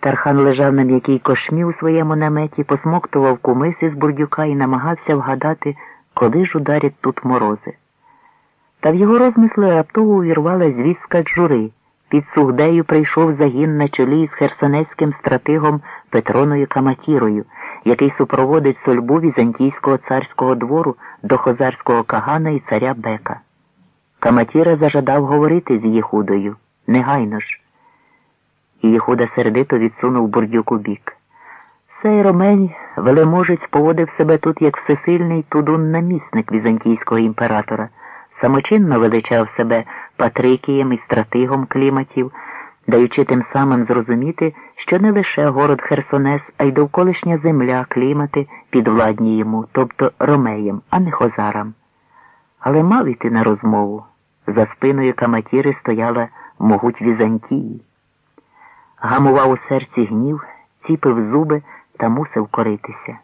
Тархан лежав на м'якій кошмі у своєму наметі, посмоктував кумис із бурдюка і намагався вгадати, коли ж ударять тут морози. Та в його розмисли раптово увірвала звістка джури. Під Сугдею прийшов загін на чолі з херсонецьким стратигом Петроною Каматірою, який супроводить сольбу візантійського царського двору до хозарського кагана і царя Бека. Каматіра зажадав говорити з Єхудою. Негайно ж. І Єхуда сердито відсунув бурдюк у бік. Сей ромень, велеможець, поводив себе тут як всесильний тудун-намісник візантійського імператора, самочинно величав себе патрикієм і стратигом кліматів, даючи тим самим зрозуміти, що не лише город Херсонес, а й довколишня земля клімати підвладні йому, тобто ромеєм, а не хозарам. Але мав іти на розмову. За спиною Каматіри стояла могуть Візантії. Гамував у серці гнів, ціпив зуби та мусив коритися.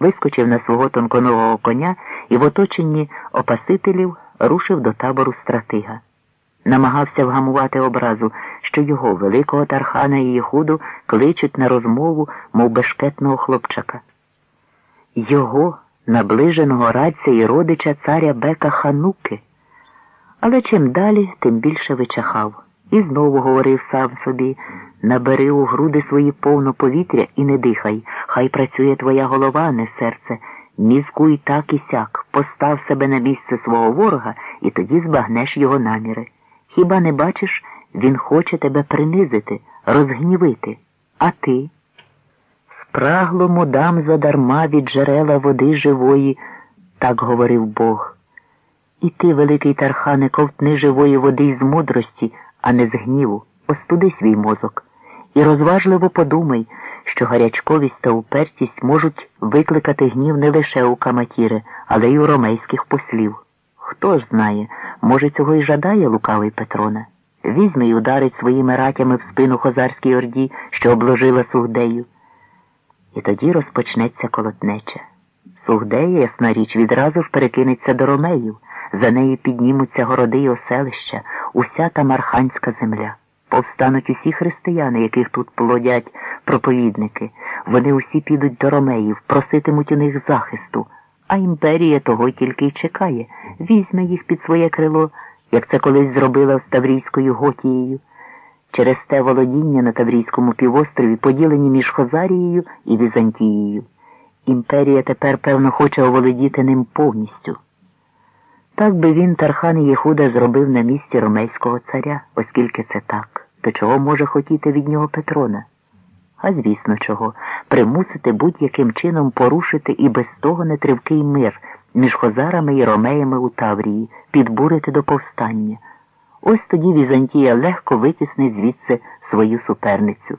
Вискочив на свого тонконогого коня і в оточенні опасителів рушив до табору стратига. Намагався вгамувати образу, що його великого тархана і Єхуду кличуть на розмову, мов бешкетного хлопчака. Його, наближеного радця і родича царя Бека Хануки. Але чим далі, тим більше вичахав. І знову говорив сам собі набери у груди свої повно повітря і не дихай, хай працює твоя голова, не серце. Мізкуй так і сяк, постав себе на місце свого ворога і тоді збагнеш його наміри. Хіба не бачиш, він хоче тебе принизити, розгнівити, а ти? Спраглому дам задарма від джерела води живої, так говорив Бог. І ти, великий тархане, ковтни живої води з мудрості, а не з гніву, остуди свій мозок. І розважливо подумай, що гарячковість та упертість можуть викликати гнів не лише у Каматіри, але й у ромейських послів. Хто ж знає, може, цього й жадає лукавий Петрона. Візьме й ударить своїми ратями в спину хозарській орді, що обложила Сугдею. І тоді розпочнеться колотнеча. Сугдея, ясна річ, відразу ж перекинеться до ромеїв. За нею піднімуться городи й оселища, уся та марханська земля. Повстануть усі християни, яких тут плодять проповідники. Вони усі підуть до ромеїв, проситимуть у них захисту, а імперія того тільки й чекає, візьме їх під своє крило, як це колись зробила з Таврійською Готією. Через те володіння на Таврійському півострові поділені між Хозарією і Візантією. Імперія тепер, певно, хоче оволодіти ним повністю. Так би він, Тархан Єхуда, зробив на місці ромейського царя, оскільки це так, то чого може хотіти від нього Петрона? А звісно, чого, примусити будь-яким чином порушити і без того нетривкий мир між хозарами і ромеями у Таврії, підбурити до повстання. Ось тоді Візантія легко витіснить звідси свою суперницю.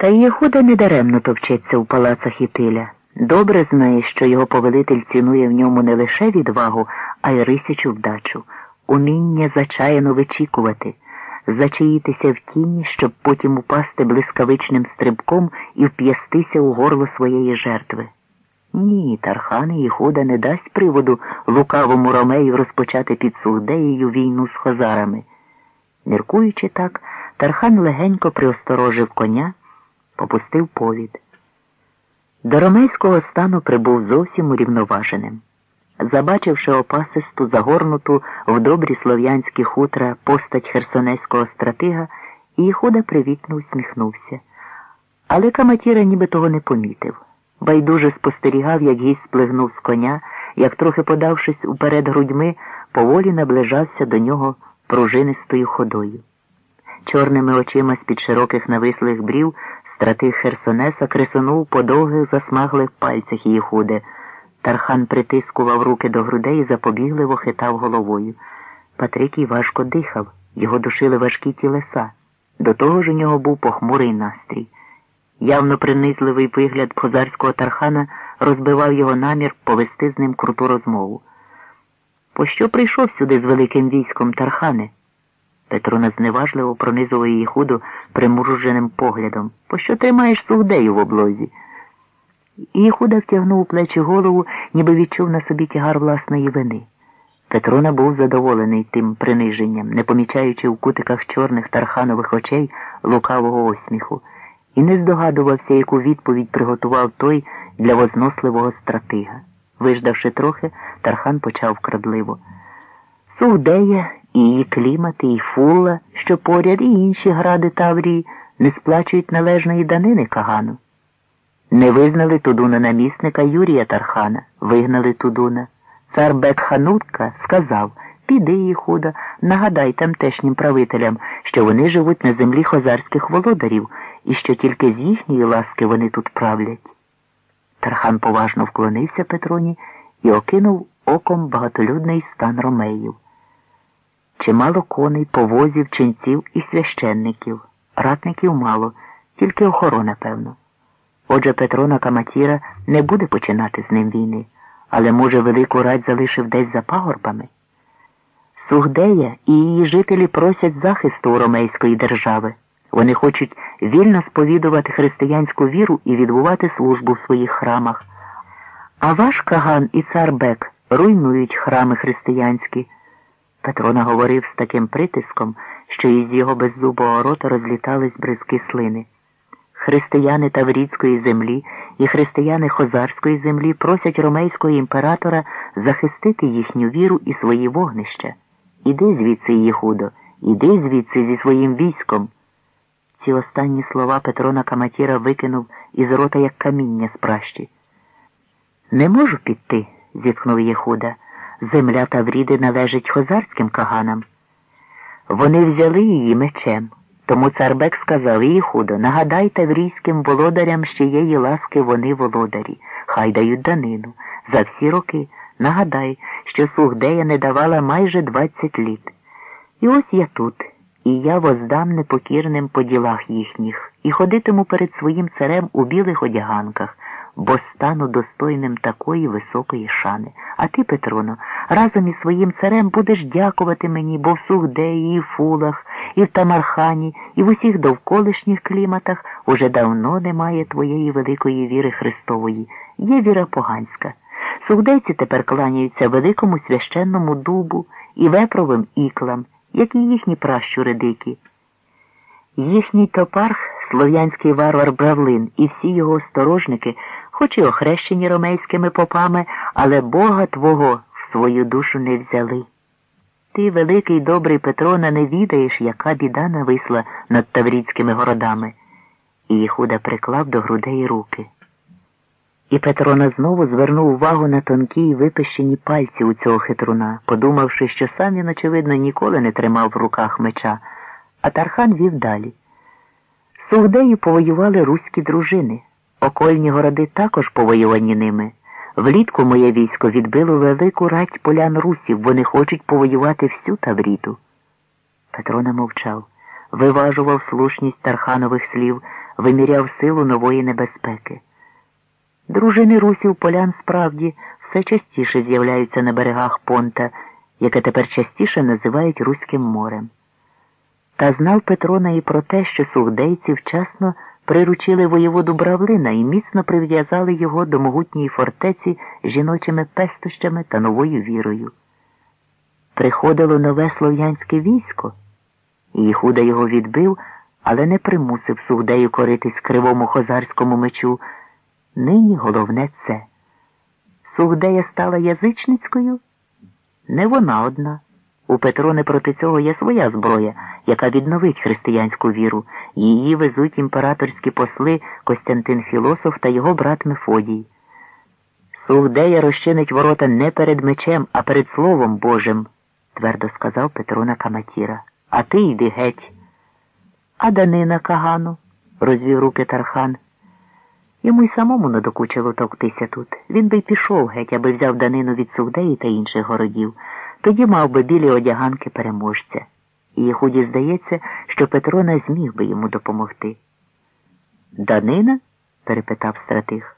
Та Єхуда недаремно товчеться у палацах Ітиля. Добре знає, що його повелитель цінує в ньому не лише відвагу, а й рисячу вдачу, уміння зачаяно вичікувати, зачаїтися в тіні, щоб потім упасти блискавичним стрибком і вп'ястися у горло своєї жертви. Ні, Тархан і не дасть приводу лукавому ромею розпочати під Сугдеєю війну з хозарами. Міркуючи так, Тархан легенько приосторожив коня, попустив повід. До ромейського стану прибув зовсім урівноваженим. Забачивши опасисту, загорнуту в добрі слов'янські хутра постать херсонеського стратига, Іхуда привітно усміхнувся. Але Каматіра ніби того не помітив. Байдуже спостерігав, як гість сплигнув з коня, як, трохи подавшись уперед грудьми, поволі наближався до нього пружинистою ходою. Чорними очима з-під широких навислих брів стратих Херсонеса кресонув по довгих засмаглих пальцях її худе. Тархан притискував руки до грудей і запобігливо хитав головою. Патрикій важко дихав, його душили важкі тілеса. До того ж у нього був похмурий настрій. Явно принизливий вигляд позарського тархана розбивав його намір повести з ним круту розмову. Пощо прийшов сюди з великим військом Тархане? Петро зневажливо пронизував її худу примруженим поглядом. Пощо тримаєш сугдею в облозі? Її худа втягнув у плечі голову, ніби відчув на собі тягар власної вини. Петрона був задоволений тим приниженням, не помічаючи в кутиках чорних тарханових очей лукавого осміху, і не здогадувався, яку відповідь приготував той для возносливого стратига. Виждавши трохи, Тархан почав крадливо. Сугдея, і її клімати, і фулла, що поряд, і інші гради Таврії не сплачують належної данини Кагану. Не визнали Тудуна намісника Юрія Тархана, вигнали Тудуна. Цар Бекханутка сказав Піди, Їхуда, нагадай тамтешнім правителям, що вони живуть на землі хозарських володарів і що тільки з їхньої ласки вони тут правлять. Тархан поважно вклонився Петроні і окинув оком багатолюдний стан ромеїв. Чимало коней, повозів, ченців і священників. Ратників мало, тільки охорона, певно. Отже, Петрона Каматіра не буде починати з ним війни, але, може, велику радь залишив десь за пагорбами. Сугдея і її жителі просять захисту у ромейської держави. Вони хочуть вільно сповідувати християнську віру і відбувати службу в своїх храмах. А ваш Каган і цар Бек руйнують храми християнські. Петро наговорив з таким притиском, що із його беззубого рота розлітались бризки слини. Християни Таврійської землі і християни Хозарської землі просять ромейського імператора захистити їхню віру і свої вогнища. Іди звідси, Єхудо, іди звідси зі своїм військом. Ці останні слова Петрона Каматіра викинув із рота, як каміння з пращі. Не можу піти, зітхнув Єхуда. Земля Тавріди належить хозарським каганам. Вони взяли її мечем. Тому царбек сказав їй худо, нагадай таврійським володарям, що її ласки вони володарі, хай дають данину. За всі роки нагадай, що Сугдея не давала майже двадцять літ. І ось я тут, і я воздам непокірним по ділах їхніх, і ходитиму перед своїм царем у білих одяганках бо стану достойним такої високої шани. А ти, Петроно, разом із своїм царем будеш дякувати мені, бо в Сугдеї, і в Фулах, і в Тамархані, і в усіх довколишніх кліматах уже давно немає твоєї великої віри Христової. Є віра поганська. Сугдейці тепер кланяються великому священному дубу і вепровим іклам, як і їхні пращури дикі. Їхній топарх, слов'янський варвар Бравлин і всі його осторожники хоч і охрещені ромейськими попами, але Бога Твого в свою душу не взяли. Ти, великий добрий Петроне, не відаєш, яка біда нависла над таврійськими городами. І Єхуда приклав до грудей руки. І Петрона знову звернув увагу на тонкі й випищені пальці у цього хитруна, подумавши, що сам він, очевидно, ніколи не тримав в руках меча, а Тархан вів далі. Сугдею повоювали руські дружини. Окольні городи також повоювані ними. Влітку моє військо відбило велику рать полян русів, вони хочуть повоювати всю Тавріту. Петро не мовчав, виважував слушність Тарханових слів, виміряв силу нової небезпеки. Дружини русів полян справді все частіше з'являються на берегах понта, яке тепер частіше називають Руським морем. Та знав Петрона і про те, що сугдейці вчасно приручили воєводу Бравлина і міцно прив'язали його до могутньої фортеці жіночими пестощами та новою вірою. Приходило нове слов'янське військо, і Їхуда його відбив, але не примусив сугдею коритись кривому хозарському мечу. Нині головне це. Сугдея стала язичницькою? Не вона одна. У Петрони проти цього є своя зброя, яка відновить християнську віру. Її везуть імператорські посли Костянтин Філософ та його брат Мефодій. Сугдея розчинить ворота не перед мечем, а перед Словом Божим, твердо сказав Петрона Каматіра. А ти йди геть. А данина Кагану, розвів руки Тархан. Йому й самому надокучило товктися тут. Він би й пішов геть, аби взяв данину від Сугдеї та інших городів. Тоді мав би білі одяганки переможця. І Єхуді здається, що Петро не зміг би йому допомогти. Данина? перепитав стратих.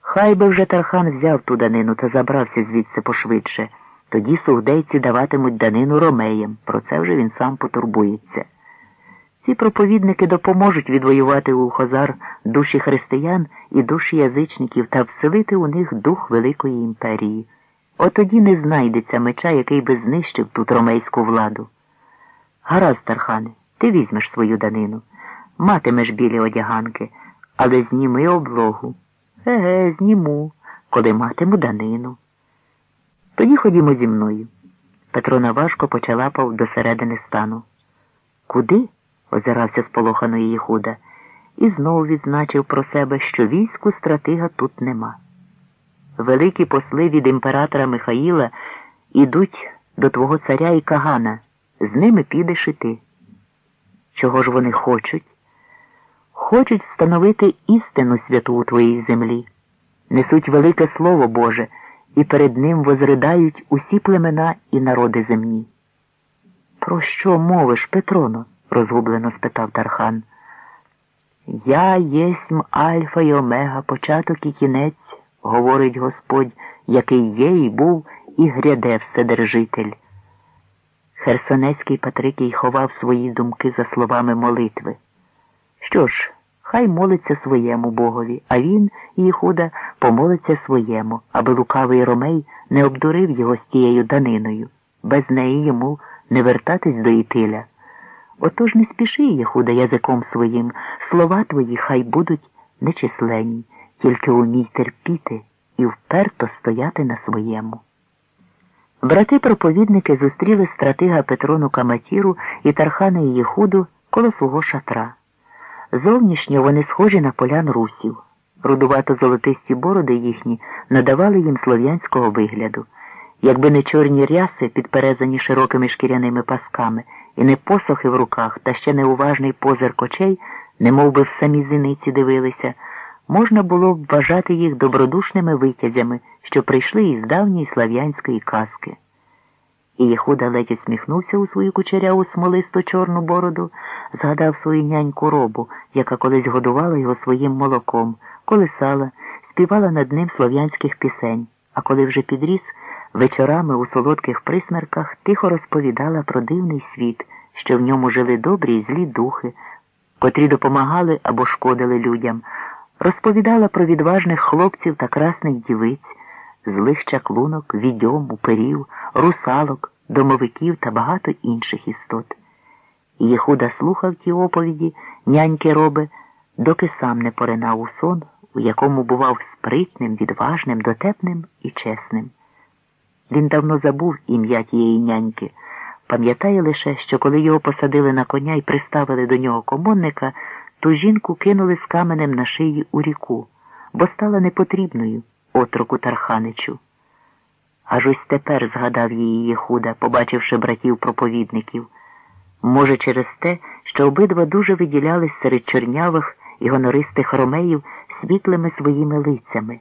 Хай би вже Тархан взяв ту данину та забрався звідси пошвидше. Тоді сугдейці даватимуть данину ромеям. Про це вже він сам потурбується. Ці проповідники допоможуть відвоювати у Хозар душі християн і душі язичників та вселити у них дух Великої імперії. От тоді не знайдеться меча, який би знищив тут ромейську владу. Гаразд, Тархане, ти візьмеш свою данину, матимеш білі одяганки, але зніми облогу. Еге, зніму, коли матиму данину. Тоді ходімо зі мною. Петро наважко почалапав до середини стану. Куди? озирався сполохано її худа, і знову відзначив про себе, що війську стратига тут нема. Великі посли від імператора Михаїла ідуть до твого царя і Кагана. З ними підеш і ти. Чого ж вони хочуть? Хочуть встановити істину святу у твоїй землі, несуть велике Слово Боже і перед ним возридають усі племена і народи земні. Про що мовиш, Петроно? розгублено спитав Тархан. Я єсмь Альфа й Омега, початок і кінець, говорить Господь, який є і був, і гряде Вседержитель. Херсонецький Патрикій ховав свої думки за словами молитви. Що ж, хай молиться своєму богові, а він, Їхуда, помолиться своєму, аби лукавий Ромей не обдурив його з тією даниною, без неї йому не вертатись до Ітиля. Отож не спіши, Єхуда, язиком своїм, слова твої хай будуть нечисленні, тільки умій терпіти і вперто стояти на своєму. Брати-проповідники зустріли стратига Петрону Каматіру і Тархана Єхуду коло свого шатра. Зовнішньо вони схожі на полян русів. Рудувато золотисті бороди їхні надавали їм слов'янського вигляду. Якби не чорні ряси, підперезані широкими шкіряними пасками, і не посохи в руках, та ще неуважний позирк очей, не би в самі зіниці дивилися, можна було б вважати їх добродушними витязями, що прийшли із давньої слав'янської казки. І Єхуда ледь усміхнувся у свою кучеряву смолисту чорну бороду, згадав свою няньку робу, яка колись годувала його своїм молоком, колисала, співала над ним слов'янських пісень, а коли вже підріс, вечорами у солодких присмерках тихо розповідала про дивний світ, що в ньому жили добрі і злі духи, котрі допомагали або шкодили людям, розповідала про відважних хлопців та красних дівиць, злих чаклунок, відьом, уперів, русалок, домовиків та багато інших істот. Єхуда слухав ті оповіді, няньки роби, доки сам не поринав у сон, у якому бував спритним, відважним, дотепним і чесним. Він давно забув ім'я тієї няньки, пам'ятає лише, що коли його посадили на коня і приставили до нього комонника, ту жінку кинули з каменем на шиї у ріку, бо стала непотрібною отроку Тарханичу. Аж ось тепер згадав її Єхуда, побачивши братів проповідників. Може, через те, що обидва дуже виділялись серед чорнявих і гонористих ромеїв світлими своїми лицями.